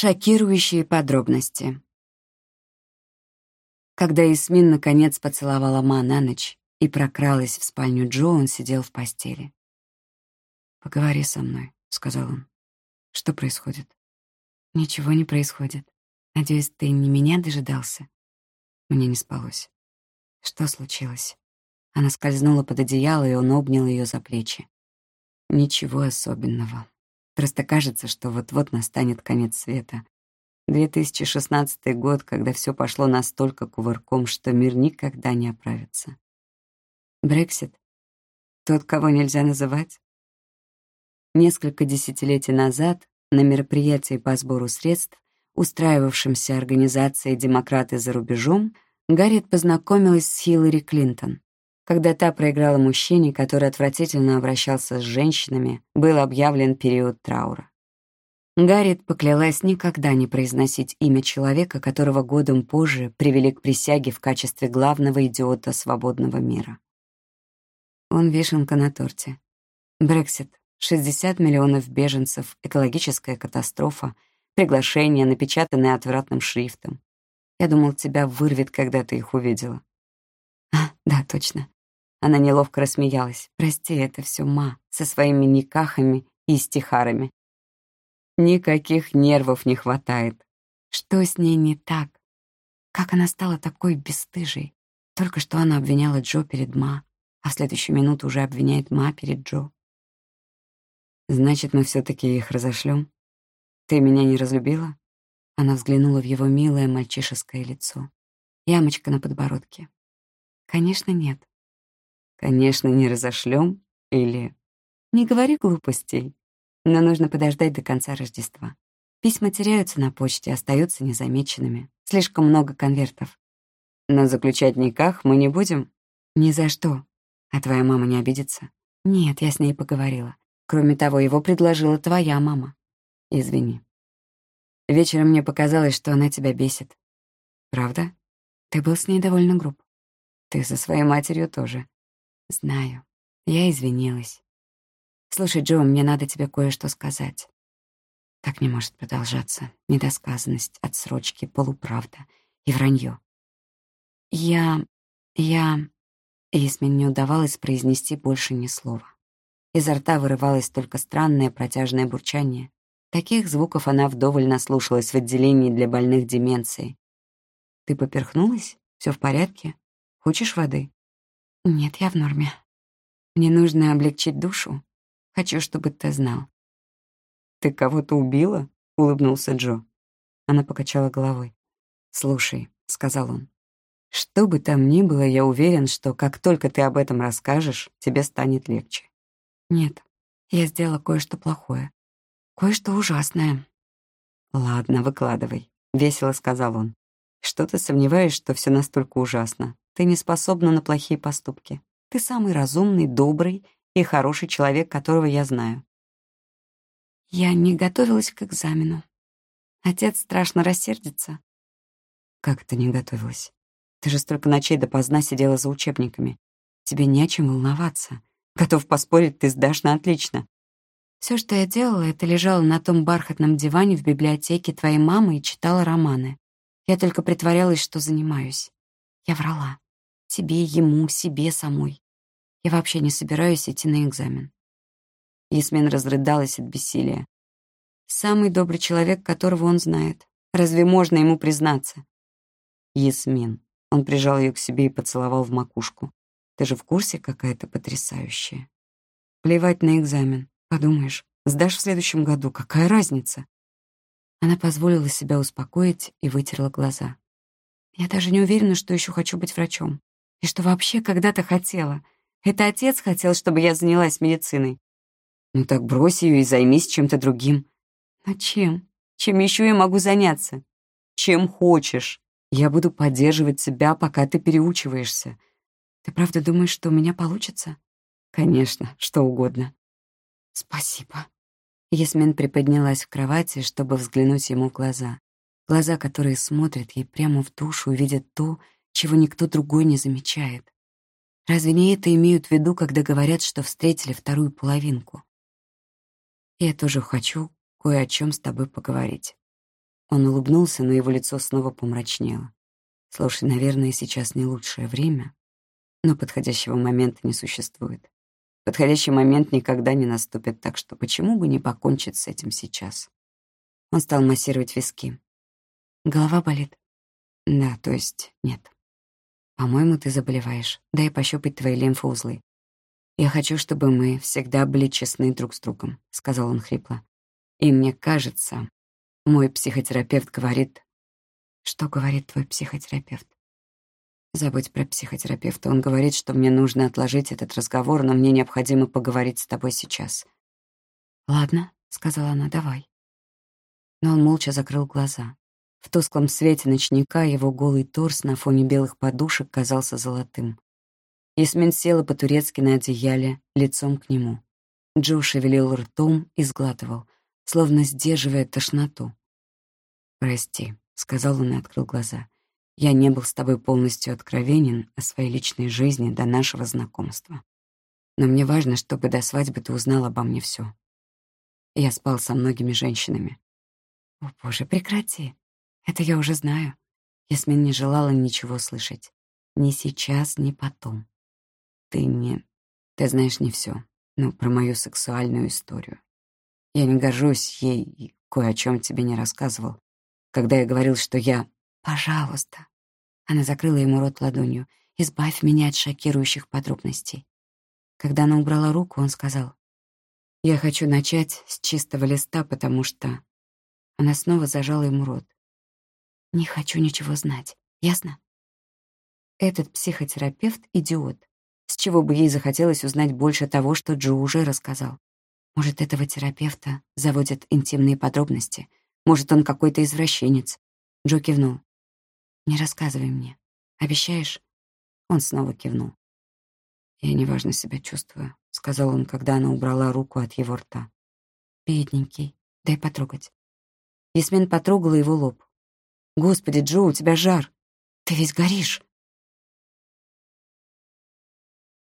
Шокирующие подробности. Когда Ясмин наконец поцеловала Ма на ночь и прокралась в спальню Джо, он сидел в постели. «Поговори со мной», — сказал он. «Что происходит?» «Ничего не происходит. Надеюсь, ты не меня дожидался?» Мне не спалось. «Что случилось?» Она скользнула под одеяло, и он обнял ее за плечи. «Ничего особенного. Просто кажется, что вот-вот настанет конец света. 2016 год, когда все пошло настолько кувырком, что мир никогда не оправится. Брексит? Тот, кого нельзя называть? Несколько десятилетий назад на мероприятии по сбору средств, устраивавшемся организацией «Демократы за рубежом», Гарриет познакомилась с Хиллари Клинтон. Когда та проиграла мужчине, который отвратительно обращался с женщинами, был объявлен период траура. Гарриет поклялась никогда не произносить имя человека, которого годом позже привели к присяге в качестве главного идиота свободного мира. Он вишенка на торте. Брексит, 60 миллионов беженцев, экологическая катастрофа, приглашение, напечатанное отвратным шрифтом. Я думал, тебя вырвет, когда ты их увидела. А, да, точно. Она неловко рассмеялась. «Прости, это все ма, со своими никахами и стихарами. Никаких нервов не хватает. Что с ней не так? Как она стала такой бесстыжей? Только что она обвиняла Джо перед ма, а в следующую минуту уже обвиняет ма перед Джо. Значит, мы все таки их разошлем. Ты меня не разлюбила? Она взглянула в его милое мальчишеское лицо. Ямочка на подбородке. Конечно, нет. Конечно, не разошлем или... Не говори глупостей. Но нужно подождать до конца Рождества. Письма теряются на почте, остаются незамеченными. Слишком много конвертов. Но заключать никах мы не будем? Ни за что. А твоя мама не обидится? Нет, я с ней поговорила. Кроме того, его предложила твоя мама. Извини. Вечером мне показалось, что она тебя бесит. Правда? Ты был с ней довольно груб. Ты со своей матерью тоже. Знаю. Я извинилась. Слушай, Джо, мне надо тебе кое-что сказать. Так не может продолжаться. Недосказанность, отсрочки, полуправда и вранье. Я... я... Ясмин не удавалось произнести больше ни слова. Изо рта вырывалось только странное протяжное бурчание. Таких звуков она вдоволь наслушалась в отделении для больных деменцией. «Ты поперхнулась? Все в порядке? Хочешь воды?» Нет, я в норме. Мне нужно облегчить душу. Хочу, чтобы ты знал. Ты кого-то убила? улыбнулся Джо. Она покачала головой. Слушай, сказал он. Что бы там ни было, я уверен, что как только ты об этом расскажешь, тебе станет легче. Нет, я сделала кое-что плохое. Кое-что ужасное. Ладно, выкладывай, весело сказал он. Что ты сомневаешь, что все настолько ужасно? Ты не способна на плохие поступки. Ты самый разумный, добрый и хороший человек, которого я знаю. Я не готовилась к экзамену. Отец страшно рассердится. Как ты не готовилась? Ты же столько ночей допоздна сидела за учебниками. Тебе не о чем волноваться. Готов поспорить, ты сдашь на отлично. Все, что я делала, это лежала на том бархатном диване в библиотеке твоей мамы и читала романы. Я только притворялась, что занимаюсь. Я врала. Тебе, ему, себе самой. Я вообще не собираюсь идти на экзамен. Ясмин разрыдалась от бессилия. Самый добрый человек, которого он знает. Разве можно ему признаться? Ясмин. Он прижал ее к себе и поцеловал в макушку. Ты же в курсе, какая то потрясающая. Плевать на экзамен. Подумаешь, сдашь в следующем году, какая разница? Она позволила себя успокоить и вытерла глаза. Я даже не уверена, что еще хочу быть врачом. И что вообще когда-то хотела. Это отец хотел, чтобы я занялась медициной. Ну так брось ее и займись чем-то другим. Но чем? Чем еще я могу заняться? Чем хочешь. Я буду поддерживать тебя, пока ты переучиваешься. Ты правда думаешь, что у меня получится? Конечно, что угодно. Спасибо. Ясмин приподнялась в кровати, чтобы взглянуть ему в глаза. Глаза, которые смотрят ей прямо в душу видят то, чего никто другой не замечает. Разве не это имеют в виду, когда говорят, что встретили вторую половинку? Я тоже хочу кое о чем с тобой поговорить. Он улыбнулся, но его лицо снова помрачнело. «Слушай, наверное, сейчас не лучшее время, но подходящего момента не существует. Подходящий момент никогда не наступит, так что почему бы не покончить с этим сейчас?» Он стал массировать виски. «Голова болит?» «Да, то есть нет». «По-моему, ты заболеваешь. Дай пощупать твои лимфоузлы. «Я хочу, чтобы мы всегда были честны друг с другом», — сказал он хрипло. «И мне кажется, мой психотерапевт говорит...» «Что говорит твой психотерапевт?» «Забудь про психотерапевта. Он говорит, что мне нужно отложить этот разговор, но мне необходимо поговорить с тобой сейчас». «Ладно», — сказала она, — «давай». Но он молча закрыл глаза. В тусклом свете ночника его голый торс на фоне белых подушек казался золотым. Ясмин села по-турецки на одеяле, лицом к нему. Джо шевелил ртом и сглатывал, словно сдерживая тошноту. «Прости», — сказал он и открыл глаза. «Я не был с тобой полностью откровенен о своей личной жизни до нашего знакомства. Но мне важно, чтобы до свадьбы ты узнал обо мне все. Я спал со многими женщинами». «О, боже, прекрати. Это я уже знаю». Ясмин не желала ничего слышать. Ни сейчас, ни потом. Ты не... Ты знаешь не все, ну, про мою сексуальную историю. Я не горжусь ей и кое о чем тебе не рассказывал. Когда я говорил, что я... Пожалуйста. Она закрыла ему рот ладонью. Избавь меня от шокирующих подробностей. Когда она убрала руку, он сказал, «Я хочу начать с чистого листа, потому что...» Она снова зажала ему рот. «Не хочу ничего знать, ясно?» Этот психотерапевт — идиот. С чего бы ей захотелось узнать больше того, что Джо уже рассказал? Может, этого терапевта заводят интимные подробности? Может, он какой-то извращенец? Джо кивнул. «Не рассказывай мне. Обещаешь?» Он снова кивнул. «Я неважно себя чувствую», — сказал он, когда она убрала руку от его рта. «Бедненький, дай потрогать». Ясмин потрогала его лоб. «Господи, Джо, у тебя жар. Ты весь горишь».